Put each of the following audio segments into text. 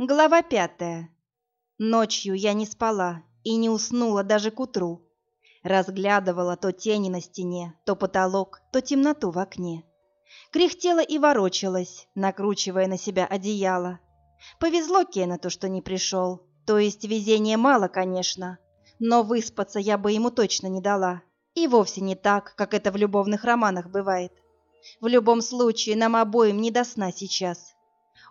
Глава пятая. Ночью я не спала и не уснула даже к утру. Разглядывала то тени на стене, то потолок, то темноту в окне. Кряхтела и ворочалась, накручивая на себя одеяло. Повезло Кеннету, что не пришел. То есть везения мало, конечно, но выспаться я бы ему точно не дала. И вовсе не так, как это в любовных романах бывает. В любом случае, нам обоим не до сна сейчас.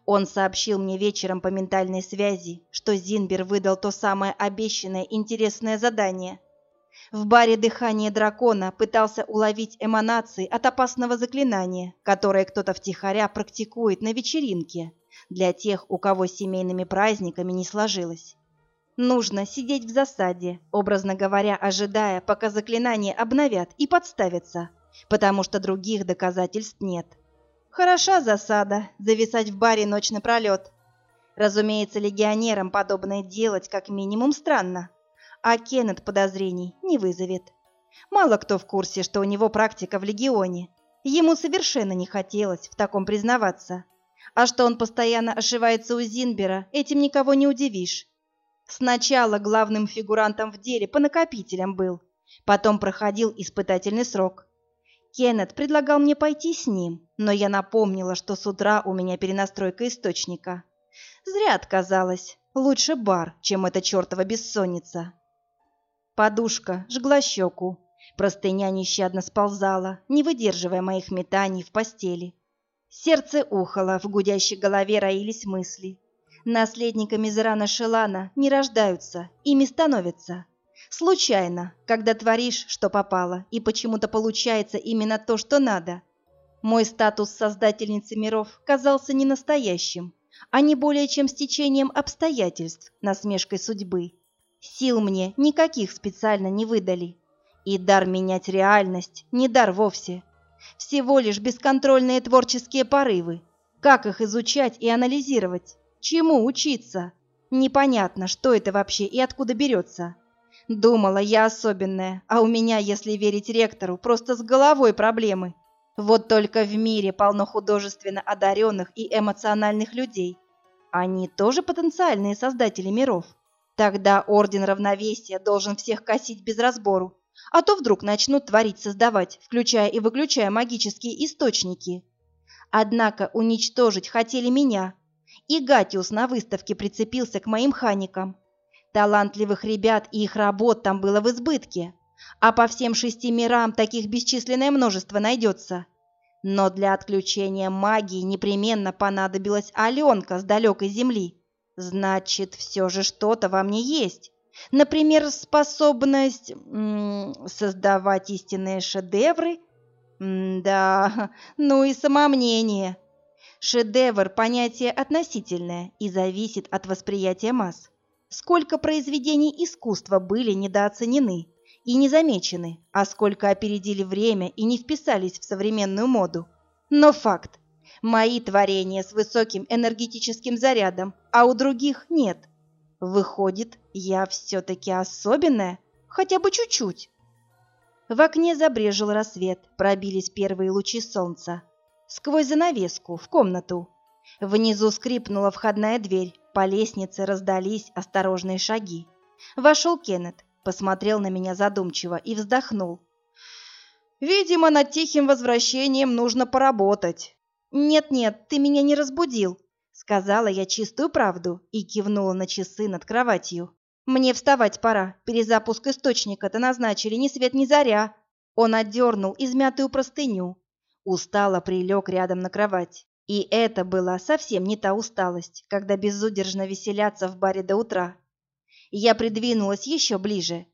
Он сообщил мне вечером по ментальной связи, что Зинбер выдал то самое обещанное интересное задание. В баре «Дыхание дракона» пытался уловить эманации от опасного заклинания, которое кто-то втихаря практикует на вечеринке, для тех, у кого семейными праздниками не сложилось. Нужно сидеть в засаде, образно говоря, ожидая, пока заклинание обновят и подставятся, потому что других доказательств нет. Хороша засада, зависать в баре ночь напролет. Разумеется, легионерам подобное делать как минимум странно, а Кеннет подозрений не вызовет. Мало кто в курсе, что у него практика в легионе. Ему совершенно не хотелось в таком признаваться. А что он постоянно ошивается у Зинбера, этим никого не удивишь. Сначала главным фигурантом в деле по накопителям был, потом проходил испытательный срок. Кеннет предлагал мне пойти с ним, но я напомнила, что с утра у меня перенастройка источника. Зря отказалась. Лучше бар, чем эта чертова бессонница. Подушка жгла щеку. Простыня нещадно сползала, не выдерживая моих метаний в постели. Сердце ухало, в гудящей голове роились мысли. Наследниками Зрана Шелана не рождаются, ими становятся. Случайно, когда творишь, что попало, и почему-то получается именно то, что надо. Мой статус создательницы миров казался не настоящим, а не более чем стечением обстоятельств, насмешкой судьбы. Сил мне никаких специально не выдали. И дар менять реальность не дар вовсе. Всего лишь бесконтрольные творческие порывы. Как их изучать и анализировать? Чему учиться? Непонятно, что это вообще и откуда берется. Думала, я особенная, а у меня, если верить ректору, просто с головой проблемы. Вот только в мире полно художественно одаренных и эмоциональных людей. Они тоже потенциальные создатели миров. Тогда Орден Равновесия должен всех косить без разбору, а то вдруг начнут творить-создавать, включая и выключая магические источники. Однако уничтожить хотели меня, и Гатиус на выставке прицепился к моим ханикам. Талантливых ребят и их работ там было в избытке, а по всем шести мирам таких бесчисленное множество найдется. Но для отключения магии непременно понадобилась Аленка с далекой земли. Значит, все же что-то во мне есть. Например, способность создавать истинные шедевры. М да, ну и самомнение. Шедевр – понятие относительное и зависит от восприятия масс. Сколько произведений искусства были недооценены и не замечены, а сколько опередили время и не вписались в современную моду. Но факт. Мои творения с высоким энергетическим зарядом, а у других нет. Выходит, я все-таки особенная, хотя бы чуть-чуть. В окне забрежил рассвет, пробились первые лучи солнца. Сквозь занавеску, в комнату. Внизу скрипнула входная дверь, по лестнице раздались осторожные шаги. Вошел Кеннет, посмотрел на меня задумчиво и вздохнул. «Видимо, над тихим возвращением нужно поработать». «Нет-нет, ты меня не разбудил», — сказала я чистую правду и кивнула на часы над кроватью. «Мне вставать пора, перезапуск источника-то назначили ни свет ни заря». Он отдернул измятую простыню, устало прилег рядом на кровать. И это была совсем не та усталость, когда безудержно веселятся в баре до утра. Я придвинулась еще ближе.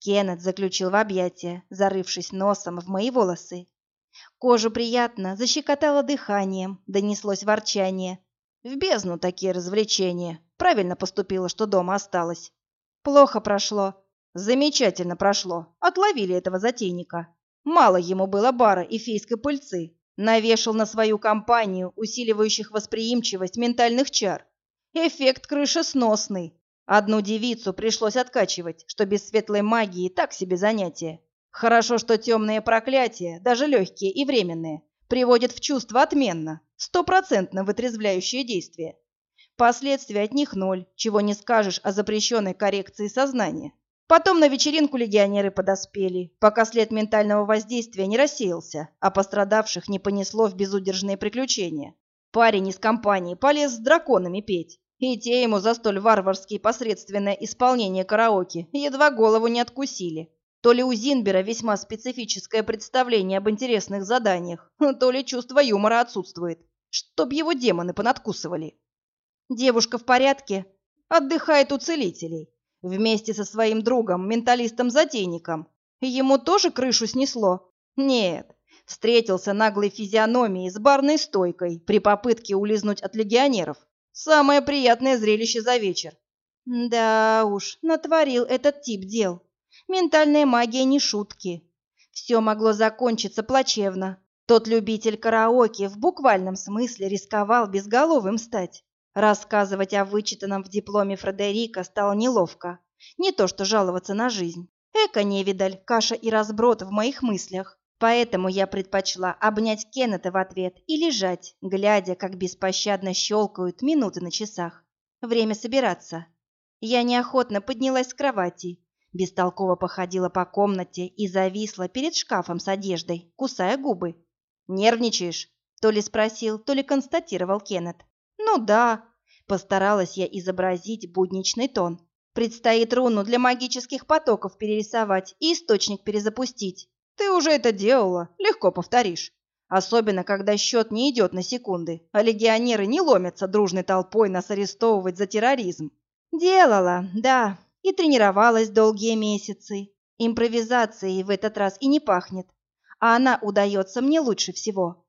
Кеннет заключил в объятия, зарывшись носом в мои волосы. Кожу приятно защекотало дыханием, донеслось ворчание. В бездну такие развлечения. Правильно поступила, что дома осталась. Плохо прошло. Замечательно прошло. Отловили этого затейника. Мало ему было бара и фейской пыльцы. Навешал на свою компанию усиливающих восприимчивость ментальных чар. Эффект крышесносный. Одну девицу пришлось откачивать, что без светлой магии так себе занятие. Хорошо, что темные проклятия, даже легкие и временные, приводят в чувство отменно, стопроцентно вытрезвляющее действие. Последствий от них ноль, чего не скажешь о запрещенной коррекции сознания. Потом на вечеринку легионеры подоспели, пока след ментального воздействия не рассеялся, а пострадавших не понесло в безудержные приключения. Парень из компании полез с драконами петь, и те ему за столь варварские посредственное исполнение караоке едва голову не откусили. То ли у Зинбера весьма специфическое представление об интересных заданиях, то ли чувство юмора отсутствует, чтоб его демоны понадкусывали. Девушка в порядке, отдыхает у целителей Вместе со своим другом, менталистом-затейником. Ему тоже крышу снесло? Нет. Встретился наглой физиономией с барной стойкой при попытке улизнуть от легионеров. Самое приятное зрелище за вечер. Да уж, натворил этот тип дел. Ментальная магия не шутки. Все могло закончиться плачевно. Тот любитель караоке в буквальном смысле рисковал безголовым стать. Рассказывать о вычитанном в дипломе Фредерика стало неловко. Не то что жаловаться на жизнь. Эка невидаль, каша и разброд в моих мыслях. Поэтому я предпочла обнять Кеннета в ответ и лежать, глядя, как беспощадно щелкают минуты на часах. Время собираться. Я неохотно поднялась с кровати, бестолково походила по комнате и зависла перед шкафом с одеждой, кусая губы. «Нервничаешь?» – то ли спросил, то ли констатировал Кеннет. Ну да, постаралась я изобразить будничный тон. Предстоит руну для магических потоков перерисовать и источник перезапустить. Ты уже это делала, легко повторишь. Особенно, когда счет не идет на секунды, а легионеры не ломятся дружной толпой нас арестовывать за терроризм. Делала, да, и тренировалась долгие месяцы. Импровизацией в этот раз и не пахнет, а она удается мне лучше всего.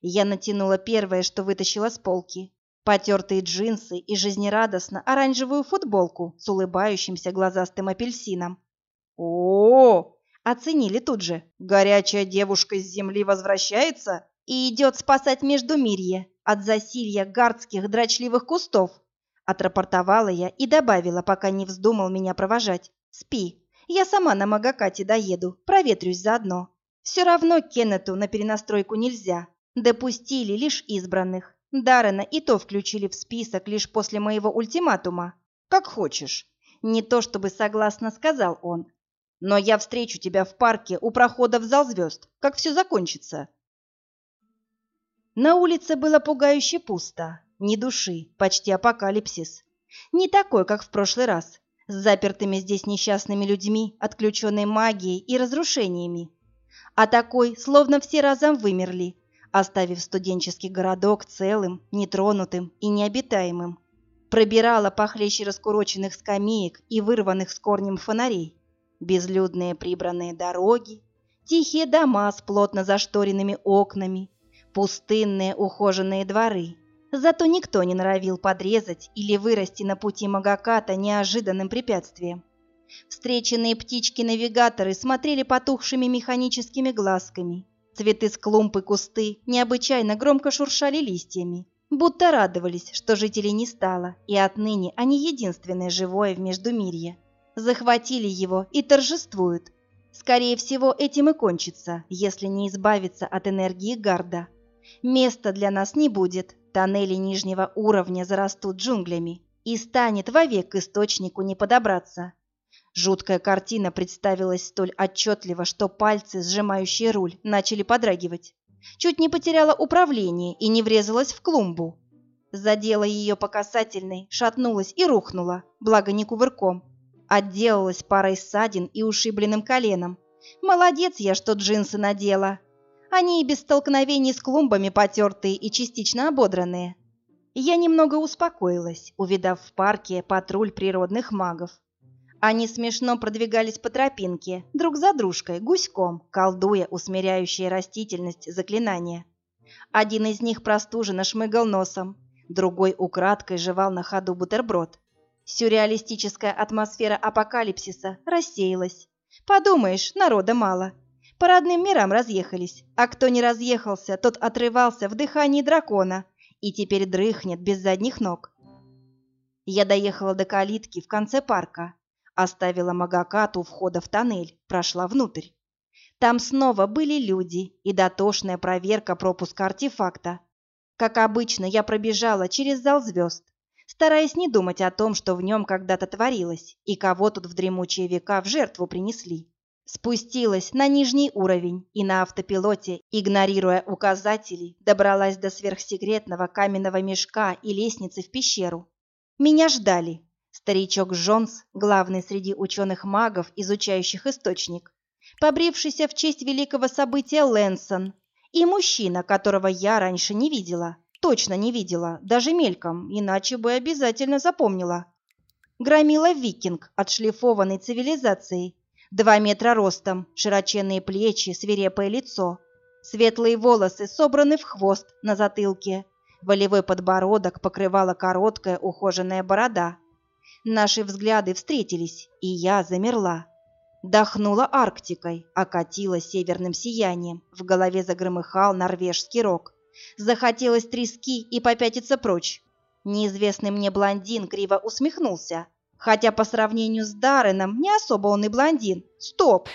Я натянула первое, что вытащила с полки, потертые джинсы и жизнерадостно оранжевую футболку с улыбающимся глазастым апельсином. О, -о, -о оценили тут же. Горячая девушка с земли возвращается и идет спасать Междумирье от засилья гардских драчливых кустов. Отрапортовала я и добавила, пока не вздумал меня провожать. Спи, я сама на Магакате доеду, проветрюсь заодно. Все равно Кеннету на перенастройку нельзя. Допустили лишь избранных. Даррена и то включили в список лишь после моего ультиматума. Как хочешь. Не то чтобы согласно сказал он. Но я встречу тебя в парке у прохода в зал звезд, как все закончится. На улице было пугающе пусто. Ни души, почти апокалипсис. Не такой, как в прошлый раз, с запертыми здесь несчастными людьми, отключенной магией и разрушениями. А такой, словно все разом вымерли, оставив студенческий городок целым, нетронутым и необитаемым. Пробирала похлеще раскуроченных скамеек и вырванных с корнем фонарей. Безлюдные прибранные дороги, тихие дома с плотно зашторенными окнами, пустынные ухоженные дворы. Зато никто не норовил подрезать или вырасти на пути Магаката неожиданным препятствием. Встреченные птички-навигаторы смотрели потухшими механическими глазками Цветы с клумб и кусты необычайно громко шуршали листьями, будто радовались, что жителей не стало, и отныне они единственное живое в Междумирье. Захватили его и торжествуют. Скорее всего, этим и кончится, если не избавиться от энергии Гарда. Места для нас не будет, тоннели нижнего уровня зарастут джунглями, и станет вовек источнику не подобраться. Жуткая картина представилась столь отчетливо, что пальцы, сжимающие руль, начали подрагивать. Чуть не потеряла управление и не врезалась в клумбу. Задела ее по касательной, шатнулась и рухнула, благо не кувырком. Отделалась парой ссадин и ушибленным коленом. Молодец я, что джинсы надела. Они и без столкновений с клумбами потертые и частично ободранные. Я немного успокоилась, увидав в парке патруль природных магов. Они смешно продвигались по тропинке, друг за дружкой, гуськом, колдуя усмиряющие растительность заклинания. Один из них простуженно шмыгал носом, другой украдкой жевал на ходу бутерброд. Сюрреалистическая атмосфера апокалипсиса рассеялась. Подумаешь, народа мало. По родным мирам разъехались, а кто не разъехался, тот отрывался в дыхании дракона и теперь дрыхнет без задних ног. Я доехала до калитки в конце парка, Оставила Магакату у входа в тоннель, прошла внутрь. Там снова были люди и дотошная проверка пропуска артефакта. Как обычно, я пробежала через зал звезд. стараясь не думать о том, что в нем когда-то творилось и кого тут в дремучие века в жертву принесли. Спустилась на нижний уровень и на автопилоте, игнорируя указатели, добралась до сверхсекретного каменного мешка и лестницы в пещеру. Меня ждали. Старичок Джонс, главный среди ученых-магов, изучающих источник, побрившийся в честь великого события Лэнсон, и мужчина, которого я раньше не видела, точно не видела, даже мельком, иначе бы обязательно запомнила. Громила викинг, отшлифованный цивилизацией, Два метра ростом, широченные плечи, свирепое лицо. Светлые волосы собраны в хвост на затылке. Волевой подбородок покрывала короткая ухоженная борода. Наши взгляды встретились, и я замерла. Дохнула Арктикой, окатила северным сиянием. В голове загромыхал норвежский рок. Захотелось трески и попятиться прочь. Неизвестный мне блондин криво усмехнулся. Хотя по сравнению с Дарреном не особо он и блондин. Стоп!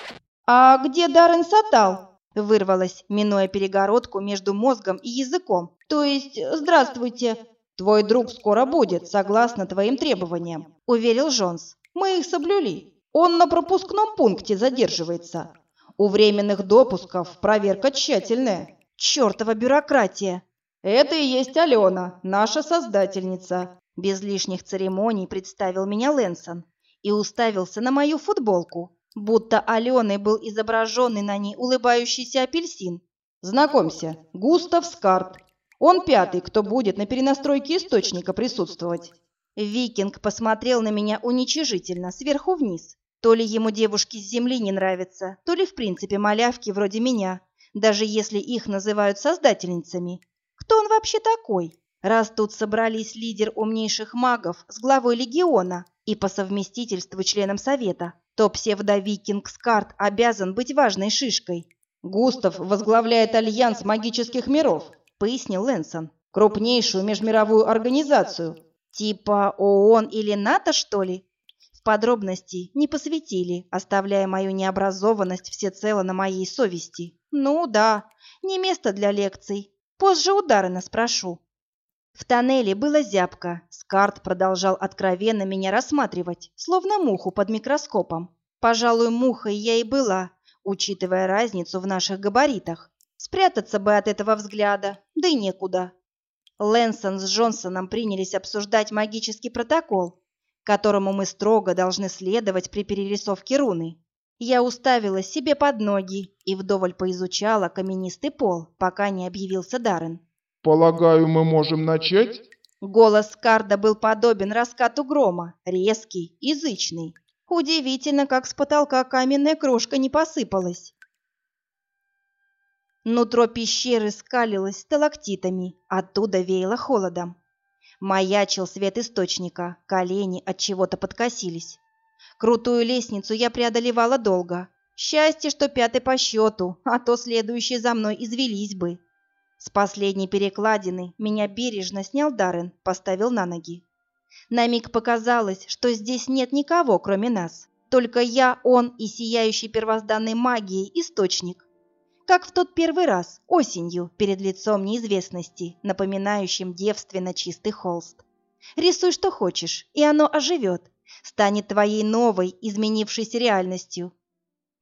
А где Даррен Сатал? Вырвалась, минуя перегородку между мозгом и языком. То есть, здравствуйте. Твой друг скоро будет, согласно твоим требованиям, уверил Джонс. Мы их соблюли. Он на пропускном пункте задерживается. У временных допусков проверка тщательная. Чертова бюрократия. Это и есть Алена, наша создательница. Без лишних церемоний представил меня Лэнсон и уставился на мою футболку, будто Аленой был изображенный на ней улыбающийся апельсин. «Знакомься, Густав Скарт. Он пятый, кто будет на перенастройке источника присутствовать». Викинг посмотрел на меня уничижительно, сверху вниз. То ли ему девушки с земли не нравятся, то ли в принципе малявки вроде меня, даже если их называют создательницами. Кто он вообще такой? Раз тут собрались лидер умнейших магов с главой легиона и по совместительству членом совета, то псевдовикинг Скарт обязан быть важной шишкой. «Густав возглавляет Альянс магических миров», — пояснил Лэнсон. «Крупнейшую межмировую организацию». «Типа ООН или НАТО, что ли?» В подробности не посвятили, оставляя мою необразованность всецело на моей совести. «Ну да, не место для лекций. Позже ударно спрошу». В тоннеле было зябко. Скарт продолжал откровенно меня рассматривать, словно муху под микроскопом. Пожалуй, мухой я и была, учитывая разницу в наших габаритах. Спрятаться бы от этого взгляда, да и некуда. Лэнсон с Джонсоном принялись обсуждать магический протокол, которому мы строго должны следовать при перерисовке руны. Я уставила себе под ноги и вдоволь поизучала каменистый пол, пока не объявился Даррен. «Полагаю, мы можем начать?» Голос Карда был подобен раскату грома, резкий, язычный. Удивительно, как с потолка каменная крошка не посыпалась. Нутро пещеры скалилось сталактитами, оттуда веяло холодом. Маячил свет источника, колени от чего-то подкосились. Крутую лестницу я преодолевала долго. Счастье, что пятый по счету, а то следующие за мной извелись бы. С последней перекладины меня бережно снял Даррен, поставил на ноги. На миг показалось, что здесь нет никого, кроме нас. Только я, он и сияющий первозданной магией источник. Как в тот первый раз, осенью, перед лицом неизвестности, напоминающим девственно чистый холст. Рисуй, что хочешь, и оно оживет, станет твоей новой, изменившейся реальностью.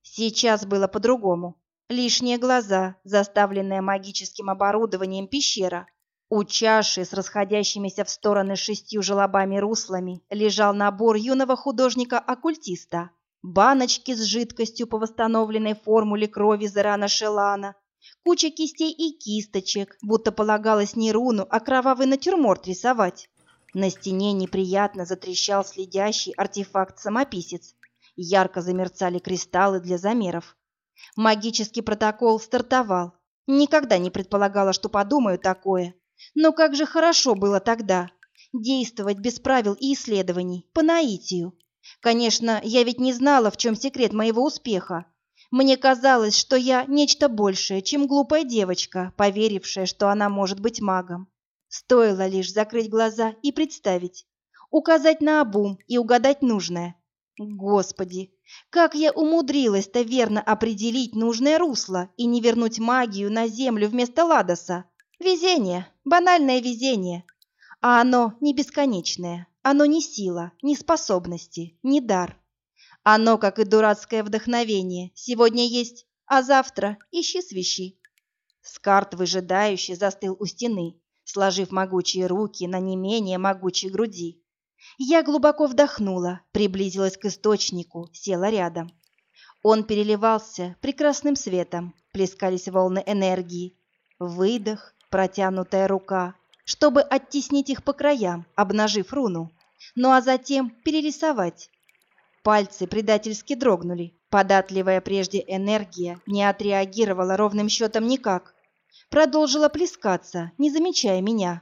Сейчас было по-другому. Лишние глаза, заставленная магическим оборудованием пещера. У чаши с расходящимися в стороны шестью желобами руслами лежал набор юного художника-оккультиста. Баночки с жидкостью по восстановленной формуле крови Зерана Шелана, куча кистей и кисточек, будто полагалось не руну, а кровавый натюрморт рисовать. На стене неприятно затрещал следящий артефакт-самописец. Ярко замерцали кристаллы для замеров. Магический протокол стартовал. Никогда не предполагала, что подумаю такое. Но как же хорошо было тогда. Действовать без правил и исследований, по наитию. Конечно, я ведь не знала, в чем секрет моего успеха. Мне казалось, что я нечто большее, чем глупая девочка, поверившая, что она может быть магом. Стоило лишь закрыть глаза и представить, указать на обум и угадать нужное. Господи, как я умудрилась-то верно определить нужное русло и не вернуть магию на землю вместо Ладоса? Везение, банальное везение. А оно не бесконечное, оно не сила, не способности, не дар. Оно, как и дурацкое вдохновение, сегодня есть, а завтра ищи свищи. Скарт выжидающе застыл у стены, сложив могучие руки на не менее могучей груди. Я глубоко вдохнула, приблизилась к источнику, села рядом. Он переливался прекрасным светом, плескались волны энергии. Выдох, протянутая рука, чтобы оттеснить их по краям, обнажив руну. Ну а затем перерисовать. Пальцы предательски дрогнули. Податливая прежде энергия не отреагировала ровным счетом никак. Продолжила плескаться, не замечая меня.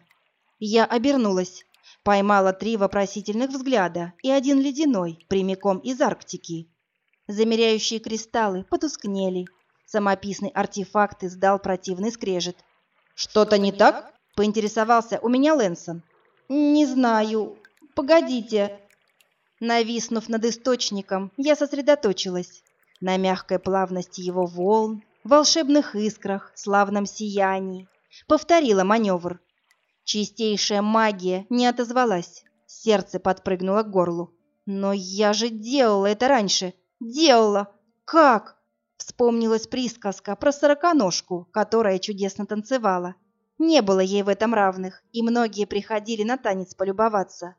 Я обернулась, поймала три вопросительных взгляда и один ледяной, прямиком из Арктики. Замеряющие кристаллы потускнели. Самописный артефакт издал противный скрежет. «Что-то не так?» — поинтересовался у меня Лэнсон. «Не знаю. Погодите». Нависнув над источником, я сосредоточилась на мягкой плавности его волн, волшебных искрах, славном сиянии. Повторила маневр. Чистейшая магия не отозвалась. Сердце подпрыгнуло к горлу. Но я же делала это раньше. Делала. Как? Вспомнилась присказка про сороконожку, которая чудесно танцевала. Не было ей в этом равных, и многие приходили на танец полюбоваться.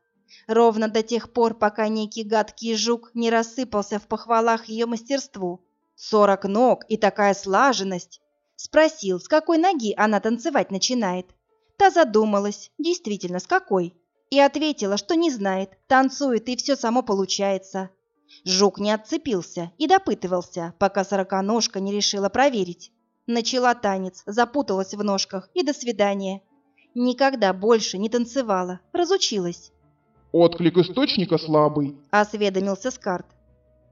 Ровно до тех пор, пока некий гадкий жук не рассыпался в похвалах ее мастерству. Сорок ног и такая слаженность. Спросил, с какой ноги она танцевать начинает. Та задумалась, действительно, с какой. И ответила, что не знает, танцует и все само получается. Жук не отцепился и допытывался, пока сороконожка не решила проверить. Начала танец, запуталась в ножках и до свидания. Никогда больше не танцевала, разучилась. «Отклик источника слабый», — осведомился Скарт.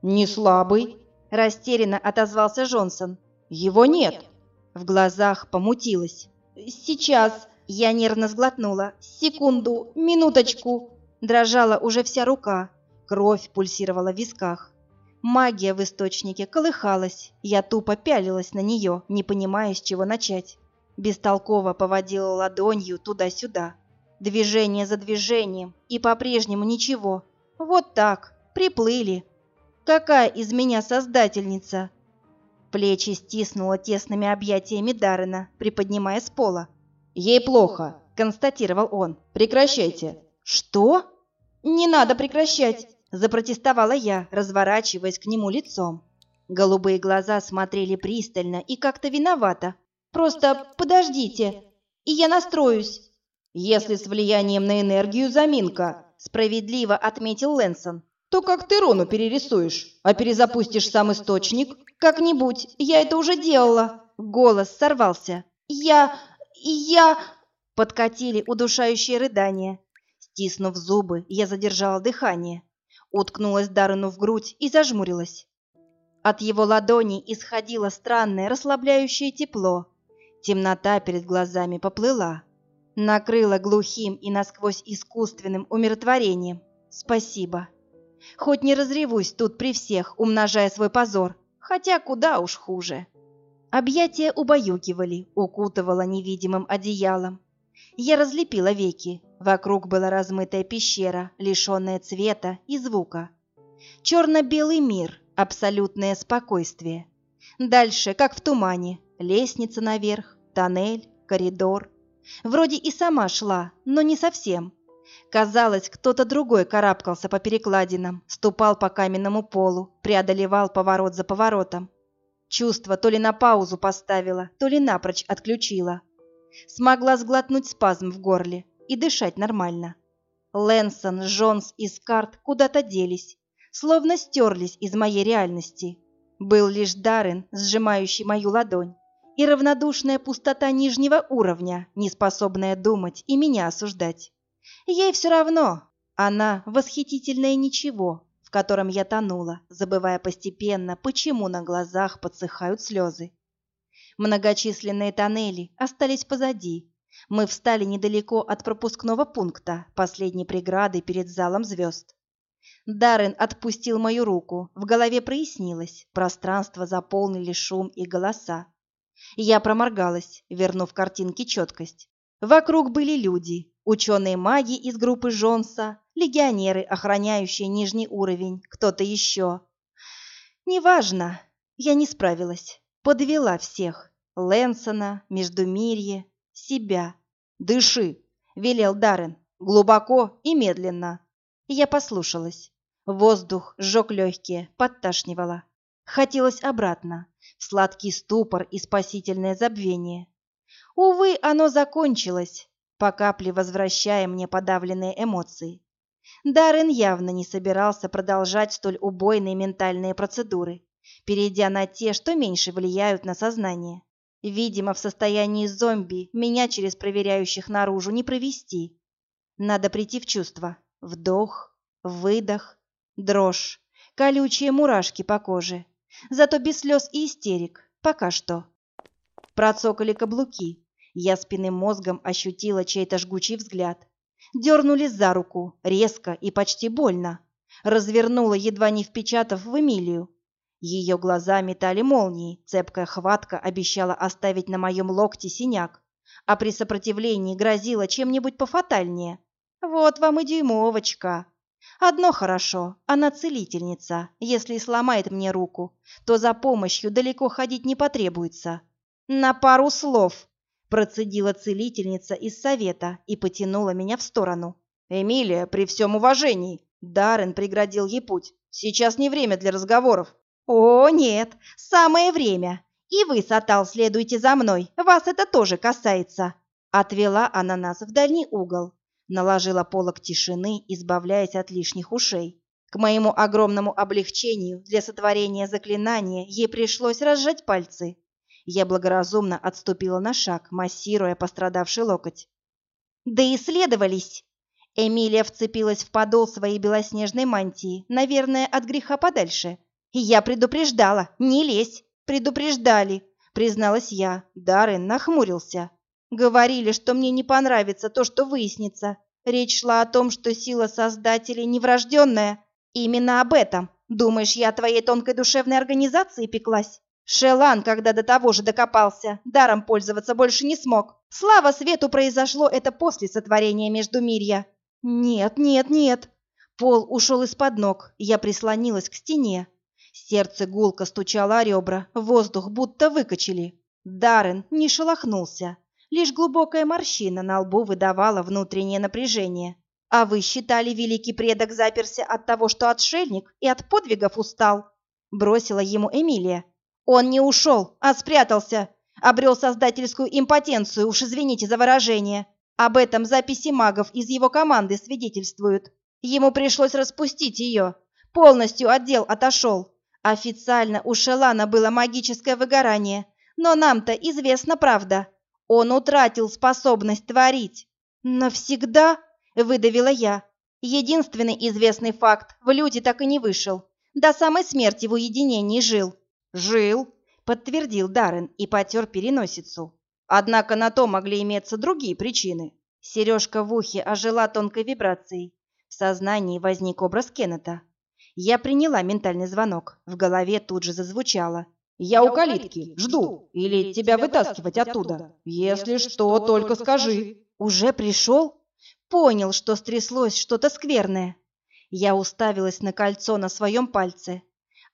«Не слабый», — растерянно отозвался Джонсон. «Его нет». В глазах помутилось. «Сейчас...» — я нервно сглотнула. «Секунду, минуточку...» Дрожала уже вся рука. Кровь пульсировала в висках. Магия в источнике колыхалась. Я тупо пялилась на нее, не понимая, с чего начать. Бестолково поводила ладонью туда-сюда. Движение за движением, и по-прежнему ничего. Вот так, приплыли. Какая из меня создательница? Плечи стиснула тесными объятиями Даррена, приподнимая с пола. «Ей плохо», — констатировал он. «Прекращайте». «Что?» «Не надо прекращать!» Запротестовала я, разворачиваясь к нему лицом. Голубые глаза смотрели пристально и как-то виновато. «Просто подождите, и я настроюсь». «Если с влиянием на энергию заминка», — справедливо отметил Лэнсон, «то как ты руну перерисуешь? А перезапустишь сам источник?» «Как-нибудь, я это уже делала». Голос сорвался. «Я... я...» Подкатили удушающие рыдания. Стиснув зубы, я задержала дыхание уткнулась Даррену в грудь и зажмурилась. От его ладони исходило странное расслабляющее тепло. Темнота перед глазами поплыла. Накрыла глухим и насквозь искусственным умиротворением. Спасибо. Хоть не разревусь тут при всех, умножая свой позор, хотя куда уж хуже. Объятия убаюкивали, укутывала невидимым одеялом. Я разлепила веки. Вокруг была размытая пещера, лишенная цвета и звука. Черно-белый мир, абсолютное спокойствие. Дальше, как в тумане, лестница наверх, тоннель, коридор. Вроде и сама шла, но не совсем. Казалось, кто-то другой карабкался по перекладинам, ступал по каменному полу, преодолевал поворот за поворотом. Чувство то ли на паузу поставила, то ли напрочь отключила. Смогла сглотнуть спазм в горле и дышать нормально. Лэнсон, Джонс и Скарт куда-то делись, словно стерлись из моей реальности. Был лишь Даррен, сжимающий мою ладонь, и равнодушная пустота нижнего уровня, не способная думать и меня осуждать. Ей все равно, она восхитительное ничего, в котором я тонула, забывая постепенно, почему на глазах подсыхают слезы. Многочисленные тоннели остались позади. Мы встали недалеко от пропускного пункта, последней преграды перед залом звезд. Даррен отпустил мою руку, в голове прояснилось, пространство заполнили шум и голоса. Я проморгалась, вернув картинке четкость. Вокруг были люди, ученые-маги из группы Джонса, легионеры, охраняющие нижний уровень, кто-то еще. Неважно, я не справилась, подвела всех. Лэнсона, Междумирье, себя. «Дыши!» — велел Даррен, глубоко и медленно. Я послушалась. Воздух сжег легкие, подташнивало. Хотелось обратно, в сладкий ступор и спасительное забвение. Увы, оно закончилось, по капле возвращая мне подавленные эмоции. Даррен явно не собирался продолжать столь убойные ментальные процедуры, перейдя на те, что меньше влияют на сознание. Видимо, в состоянии зомби меня через проверяющих наружу не провести. Надо прийти в чувство. Вдох, выдох, дрожь, колючие мурашки по коже. Зато без слез и истерик. Пока что. Процокали каблуки. Я спинным мозгом ощутила чей-то жгучий взгляд. Дернули за руку, резко и почти больно. Развернула, едва не впечатав в Эмилию. Ее глаза метали молнии, цепкая хватка обещала оставить на моем локте синяк, а при сопротивлении грозила чем-нибудь пофатальнее. Вот вам и дюймовочка. Одно хорошо, она целительница. Если сломает мне руку, то за помощью далеко ходить не потребуется. На пару слов процедила целительница из совета и потянула меня в сторону. Эмилия, при всем уважении, Даррен преградил ей путь. Сейчас не время для разговоров. О, нет, самое время. И вы, Сатал, следуйте за мной. Вас это тоже касается. Отвела она нас в дальний угол, наложила полог тишины, избавляясь от лишних ушей. К моему огромному облегчению для сотворения заклинания ей пришлось разжать пальцы. Я благоразумно отступила на шаг, массируя пострадавший локоть. «Да исследовались!» Эмилия вцепилась в подол своей белоснежной мантии, наверное, от греха подальше. «Я предупреждала, не лезь!» «Предупреждали!» — призналась я. Даррен нахмурился. Говорили, что мне не понравится то, что выяснится. Речь шла о том, что сила Создателей неврожденная. Именно об этом. Думаешь, я твоей тонкой душевной организации пеклась? Шелан, когда до того же докопался, даром пользоваться больше не смог. Слава свету произошло это после сотворения Междумирья. Нет, нет, нет. Пол ушел из-под ног, я прислонилась к стене. Сердце гулко стучало о ребра, воздух будто выкачали. Даррен не шелохнулся. Лишь глубокая морщина на лбу выдавала внутреннее напряжение. А вы считали, великий предок заперся от того, что отшельник и от подвигов устал? Бросила ему Эмилия. Он не ушел, а спрятался. Обрел создательскую импотенцию, уж извините за выражение. Об этом записи магов из его команды свидетельствуют. Ему пришлось распустить ее. Полностью отдел отошел. Официально у Шелана было магическое выгорание, но нам-то известна правда. Он утратил способность творить. «Навсегда?» — выдавила я. Единственный известный факт — в люди так и не вышел. До самой смерти в уединении жил. «Жил», — подтвердил Даррен и потер переносицу. Однако на то могли иметься другие причины. Сережка в ухе ожила тонкой вибрацией. В сознании возник образ Кеннета. Я приняла ментальный звонок. В голове тут же зазвучало. Я у калитки, жду. Или тебя вытаскивать оттуда. Если что, только скажи. Уже пришел? Понял, что стряслось что-то скверное. Я уставилась на кольцо на своем пальце.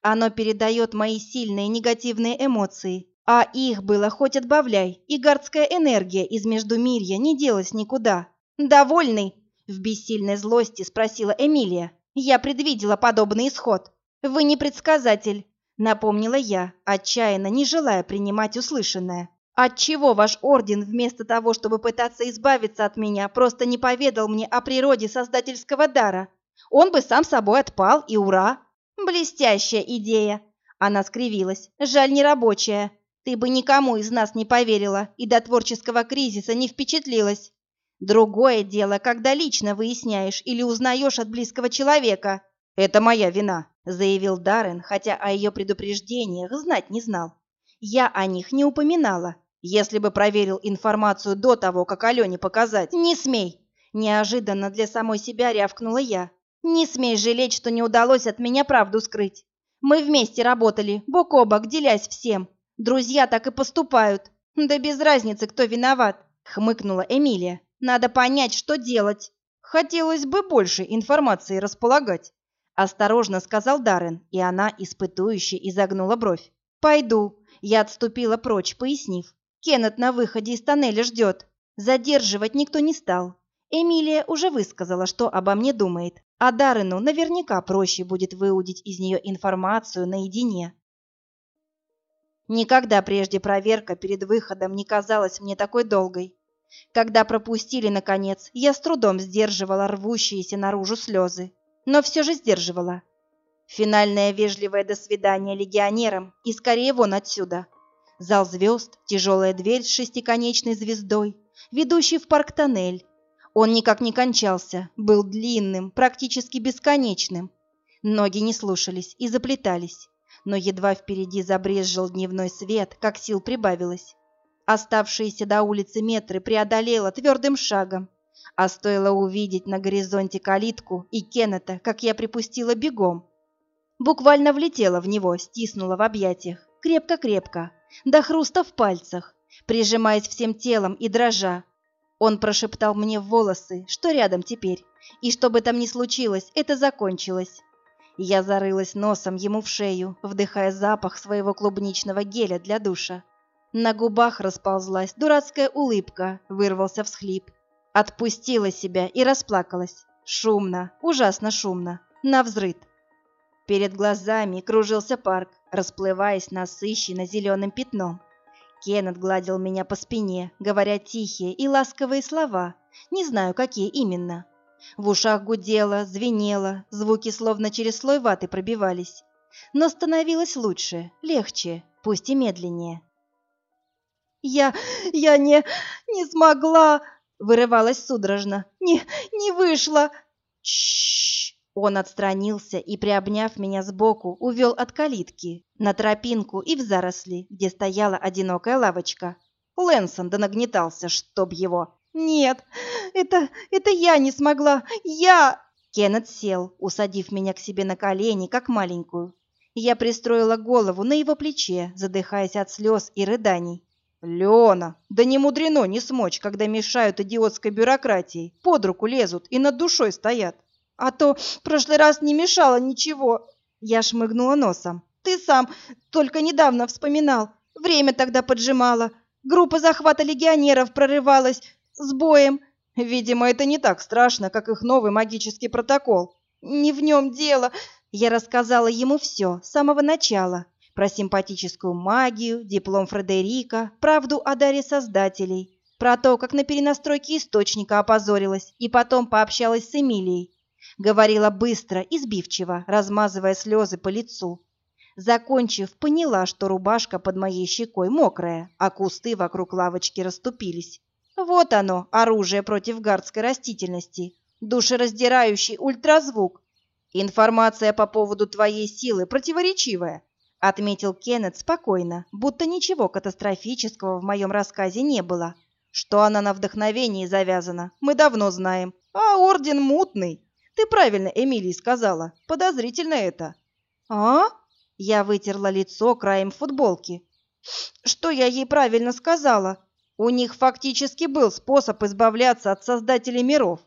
Оно передает мои сильные негативные эмоции, а их было хоть отбавляй, и гардская энергия из Междумирья не делась никуда. «Довольный?» — в бессильной злости спросила Эмилия. «Я предвидела подобный исход. Вы не предсказатель, напомнила я, отчаянно не желая принимать услышанное. Отчего ваш орден вместо того, чтобы пытаться избавиться от меня, просто не поведал мне о природе создательского дара? Он бы сам собой отпал, и ура! Блестящая идея! Она скривилась. Жаль, не рабочая. Ты бы никому из нас не поверила и до творческого кризиса не впечатлилась. Другое дело, когда лично выясняешь или узнаешь от близкого человека. Это моя вина, заявил Даррен, хотя о ее предупреждениях знать не знал. Я о них не упоминала. Если бы проверил информацию до того, как Алене показать. Не смей! Неожиданно для самой себя рявкнула я. Не смей жалеть, что не удалось от меня правду скрыть. Мы вместе работали, бок о бок, делясь всем. Друзья так и поступают. Да без разницы, кто виноват, хмыкнула Эмилия. Надо понять, что делать. Хотелось бы больше информации располагать. Осторожно сказал Даррен, и она, испытующе, изогнула бровь. «Пойду». Я отступила прочь, пояснив. Кеннет на выходе из тоннеля ждет. Задерживать никто не стал. Эмилия уже высказала, что обо мне думает, а Даррену наверняка проще будет выудить из нее информацию наедине. Никогда прежде проверка перед выходом не казалась мне такой долгой. Когда пропустили, наконец, я с трудом сдерживала рвущиеся наружу слезы, но все же сдерживала. Финальное вежливое «до свидания» легионерам и скорее вон отсюда. Зал звезд, тяжелая дверь с шестиконечной звездой, ведущий в парк-тоннель. Он никак не кончался, был длинным, практически бесконечным. Ноги не слушались и заплетались, но едва впереди забрезжил дневной свет, как сил прибавилось. Оставшиеся до улицы метры преодолела твердым шагом, а стоило увидеть на горизонте калитку и Кеннета, как я припустила бегом. Буквально влетела в него, стиснула в объятиях, крепко-крепко, до хруста в пальцах, прижимаясь всем телом и дрожа. Он прошептал мне в волосы, что рядом теперь, и что бы там ни случилось, это закончилось. Я зарылась носом ему в шею, вдыхая запах своего клубничного геля для душа. На губах расползлась дурацкая улыбка, вырвался всхлип. Отпустила себя и расплакалась. Шумно, ужасно шумно, навзрыд. Перед глазами кружился парк, расплываясь насыщенно зеленым пятном. Кеннет гладил меня по спине, говоря тихие и ласковые слова, не знаю, какие именно. В ушах гудело, звенело, звуки словно через слой ваты пробивались. Но становилось лучше, легче, пусть и медленнее. «Я... я не... не смогла!» — вырывалась судорожно. «Не... не вышло!» «Чш!» Он отстранился и, приобняв меня сбоку, увел от калитки, на тропинку и в заросли, где стояла одинокая лавочка. Лэнсон да чтоб его. «Нет, это... это я не смогла! Я...» Кеннет сел, усадив меня к себе на колени, как маленькую. Я пристроила голову на его плече, задыхаясь от слез и рыданий. «Леона, да не мудрено не смочь, когда мешают идиотской бюрократии, под руку лезут и над душой стоят. А то в прошлый раз не мешало ничего. Я шмыгнула носом. Ты сам только недавно вспоминал. Время тогда поджимало. Группа захвата легионеров прорывалась с боем. Видимо, это не так страшно, как их новый магический протокол. Не в нем дело. Я рассказала ему все с самого начала. Про симпатическую магию, диплом Фредерика, правду о даре создателей. Про то, как на перенастройке источника опозорилась, и потом пообщалась с Эмилией. Говорила быстро и сбивчиво, размазывая слезы по лицу. Закончив, поняла, что рубашка под моей щекой мокрая, а кусты вокруг лавочки расступились. Вот оно, оружие против гардской растительности, душераздирающий ультразвук. Информация по поводу твоей силы противоречивая, отметил Кеннет спокойно, будто ничего катастрофического в моем рассказе не было. Что она на вдохновении завязана, мы давно знаем, а орден мутный. Ты правильно Эмилии сказала. Подозрительно это. А? Я вытерла лицо краем футболки. Что я ей правильно сказала? У них фактически был способ избавляться от создателей миров,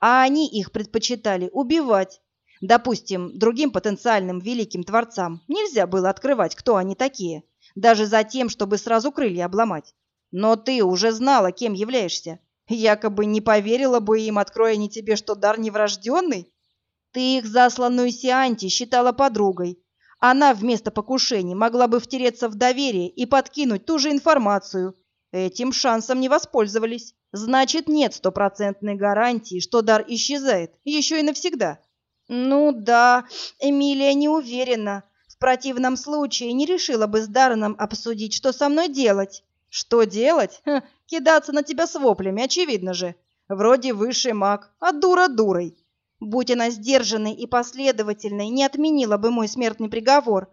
а они их предпочитали убивать. Допустим, другим потенциальным великим творцам нельзя было открывать, кто они такие, даже за тем, чтобы сразу крылья обломать. Но ты уже знала, кем являешься. Якобы не поверила бы им, откроя не тебе, что дар неврожденный? Ты их засланную Сианти считала подругой. Она вместо покушений могла бы втереться в доверие и подкинуть ту же информацию. Этим шансом не воспользовались. Значит, нет стопроцентной гарантии, что дар исчезает, еще и навсегда. Ну да, Эмилия не уверена. В противном случае не решила бы с Дарреном обсудить, что со мной делать. Что делать? Ха, кидаться на тебя с воплями, очевидно же. Вроде высший маг, а дура дурой. Будь она сдержанной и последовательной, не отменила бы мой смертный приговор.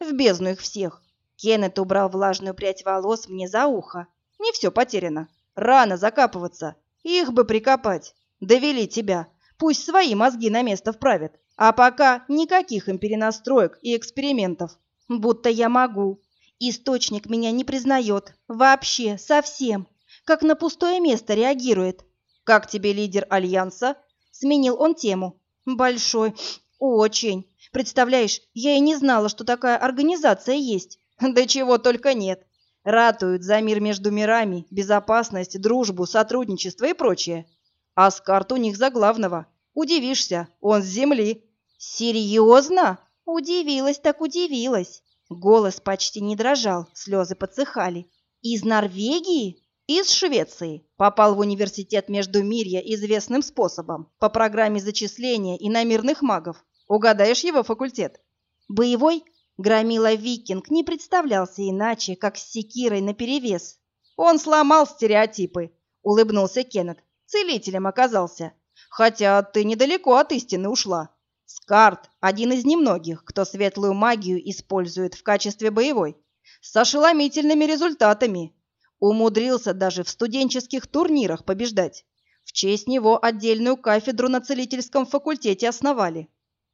В бездну их всех. Кеннет убрал влажную прядь волос мне за ухо. Не все потеряно. Рано закапываться. Их бы прикопать. Довели тебя. Пусть свои мозги на место вправят. А пока никаких им перенастроек и экспериментов. Будто я могу. Источник меня не признает. Вообще, совсем. Как на пустое место реагирует. Как тебе лидер Альянса? Сменил он тему. Большой. Очень. Представляешь, я и не знала, что такая организация есть. Да чего только нет. Ратуют за мир между мирами, безопасность, дружбу, сотрудничество и прочее. Аскарт у них за главного. Удивишься, он с земли. Серьезно? Удивилась так удивилась. Голос почти не дрожал, слезы подсыхали. Из Норвегии? Из Швеции. Попал в университет Междумирья известным способом, по программе зачисления иномирных магов. Угадаешь его факультет? Боевой? Громила викинг не представлялся иначе, как с секирой наперевес. Он сломал стереотипы, улыбнулся Кеннет. Целителем оказался. Хотя ты недалеко от истины ушла. Скарт – один из немногих, кто светлую магию использует в качестве боевой. С ошеломительными результатами. Умудрился даже в студенческих турнирах побеждать. В честь него отдельную кафедру на целительском факультете основали.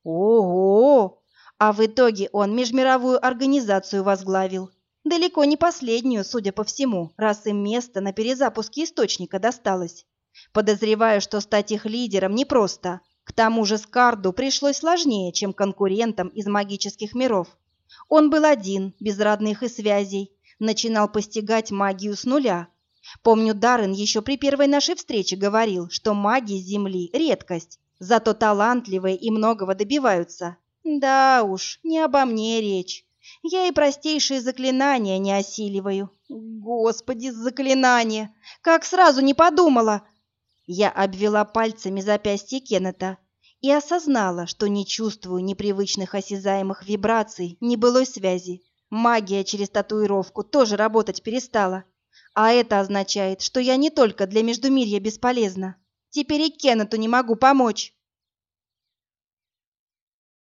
Ого! А в итоге он межмировую организацию возглавил. Далеко не последнюю, судя по всему, раз им место на перезапуске источника досталось. Подозреваю, что стать их лидером непросто. К тому же Скарду пришлось сложнее, чем конкурентам из магических миров. Он был один, без родных и связей, начинал постигать магию с нуля. Помню, Даррен еще при первой нашей встрече говорил, что маги Земли – редкость, зато талантливые и многого добиваются. Да уж, не обо мне речь. Я и простейшие заклинания не осиливаю. Господи, заклинания! Как сразу не подумала! Я обвела пальцами запястье Кеннета и осознала, что не чувствую непривычных осязаемых вибраций, ни былой связи. Магия через татуировку тоже работать перестала. А это означает, что я не только для Междумирья бесполезна. Теперь и Кеннету не могу помочь.